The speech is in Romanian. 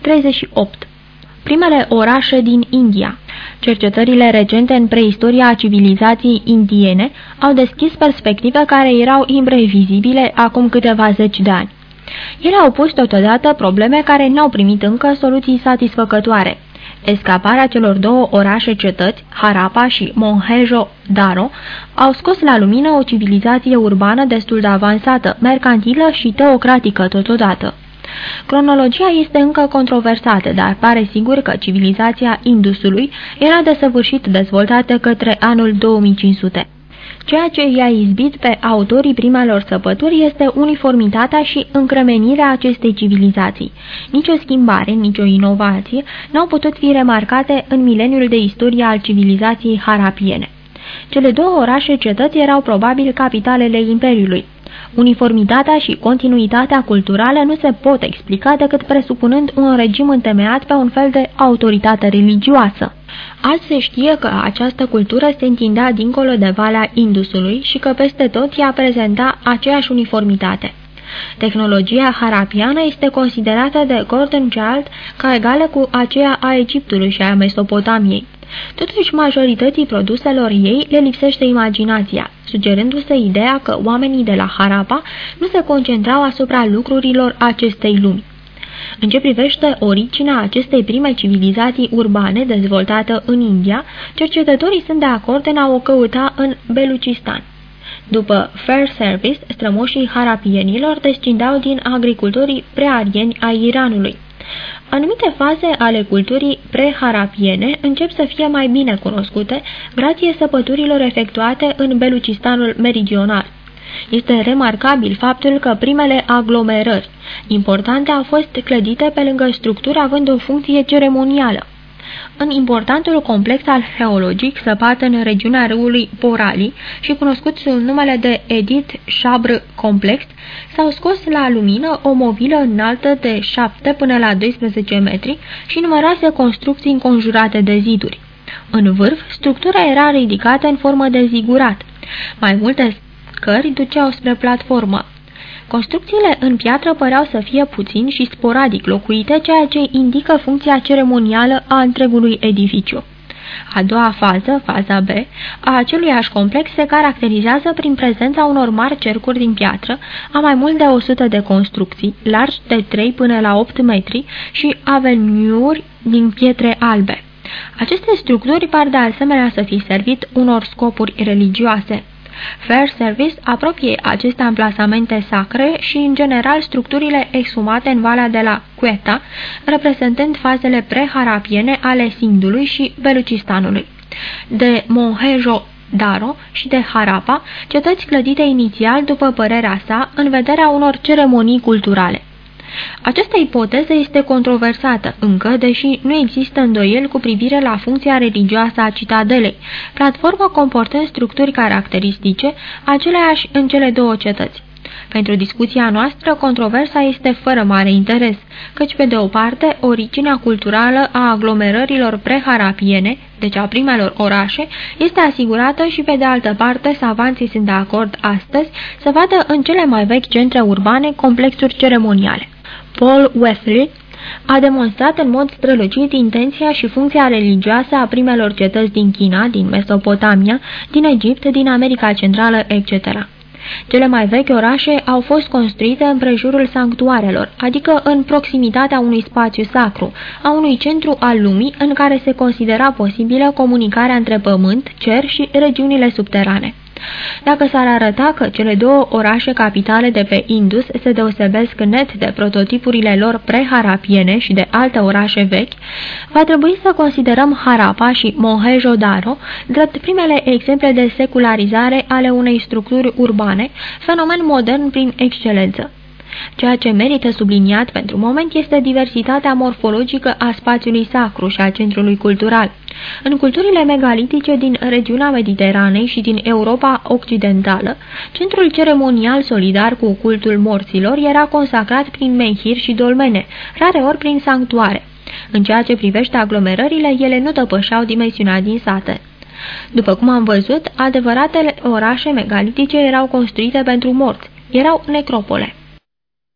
38. Primele orașe din India Cercetările recente în preistoria civilizației indiene au deschis perspective care erau imprevizibile acum câteva zeci de ani. Ele au pus totodată probleme care n-au primit încă soluții satisfăcătoare. Escaparea celor două orașe-cetăți, Harappa și Mohenjo-Daro, au scos la lumină o civilizație urbană destul de avansată, mercantilă și teocratică totodată. Cronologia este încă controversată, dar pare sigur că civilizația Indusului era desăvârșit dezvoltată către anul 2500. Ceea ce i-a izbit pe autorii primelor săpături este uniformitatea și încremenirea acestei civilizații. Nici o schimbare, nici o inovație n-au putut fi remarcate în mileniul de istorie al civilizației harapiene. Cele două orașe cetăți erau probabil capitalele Imperiului. Uniformitatea și continuitatea culturală nu se pot explica decât presupunând un regim întemeiat pe un fel de autoritate religioasă. Azi se știe că această cultură se întindea dincolo de Valea Indusului și că peste tot ea prezenta aceeași uniformitate. Tehnologia harapiană este considerată de Gordon Child ca egală cu aceea a Egiptului și a Mesopotamiei. Totuși, majorității produselor ei le lipsește imaginația, sugerându-se ideea că oamenii de la Harappa nu se concentrau asupra lucrurilor acestei lumi. În ce privește originea acestei prime civilizații urbane dezvoltată în India, cercetătorii sunt de acord în a o căuta în Belucistan. După Fair Service, strămoșii harapienilor descindeau din agricultorii prearieni ai Iranului. Anumite faze ale culturii preharapiene încep să fie mai bine cunoscute grație săpăturilor efectuate în Belucistanul meridional. Este remarcabil faptul că primele aglomerări importante au fost clădite pe lângă structuri având o funcție ceremonială. În importantul complex arheologic săpat în regiunea râului Porali și cunoscut sub numele de Edith Shabr Complex, s-au scos la lumină o mobilă înaltă de 7 până la 12 metri și numeroase construcții înconjurate de ziduri. În vârf, structura era ridicată în formă de zigurat. Mai multe scări duceau spre platformă. Construcțiile în piatră păreau să fie puțin și sporadic locuite, ceea ce indică funcția ceremonială a întregului edificiu. A doua fază, faza B, a aceluiași complex se caracterizează prin prezența unor mari cercuri din piatră, a mai mult de 100 de construcții, largi de 3 până la 8 metri și aveniuri din pietre albe. Aceste structuri par de asemenea să fi servit unor scopuri religioase. Fair Service apropie aceste amplasamente sacre și, în general, structurile exhumate în Valea de la Quetta, reprezentând fazele preharapiene ale Sindului și Belucistanului. De Mohenjo Daro și de Harappa, cetăți clădite inițial, după părerea sa, în vederea unor ceremonii culturale. Această ipoteză este controversată încă, deși nu există îndoiel cu privire la funcția religioasă a citadelei, platformă comportând structuri caracteristice, aceleași în cele două cetăți. Pentru discuția noastră, controversa este fără mare interes, căci, pe de o parte, originea culturală a aglomerărilor preharapiene, deci a primelor orașe, este asigurată și, pe de altă parte, savanții sunt de acord astăzi să vadă în cele mai vechi centre urbane complexuri ceremoniale. Paul Wesley a demonstrat în mod strălucit intenția și funcția religioasă a primelor cetăți din China, din Mesopotamia, din Egipt, din America Centrală, etc. Cele mai vechi orașe au fost construite în prejurul sanctuarelor, adică în proximitatea unui spațiu sacru, a unui centru al lumii în care se considera posibilă comunicarea între pământ, cer și regiunile subterane. Dacă s-ar arăta că cele două orașe capitale de pe Indus se deosebesc net de prototipurile lor preharapiene și de alte orașe vechi, va trebui să considerăm Harappa și Mohenjo-Daro drept primele exemple de secularizare ale unei structuri urbane, fenomen modern prin excelență. Ceea ce merită subliniat pentru moment este diversitatea morfologică a spațiului sacru și a centrului cultural. În culturile megalitice din regiunea Mediteranei și din Europa Occidentală, centrul ceremonial solidar cu cultul morților era consacrat prin menhir și dolmene, rareori prin sanctuare. În ceea ce privește aglomerările, ele nu depășeau dimensiunea din sate. După cum am văzut, adevăratele orașe megalitice erau construite pentru morți, erau necropole.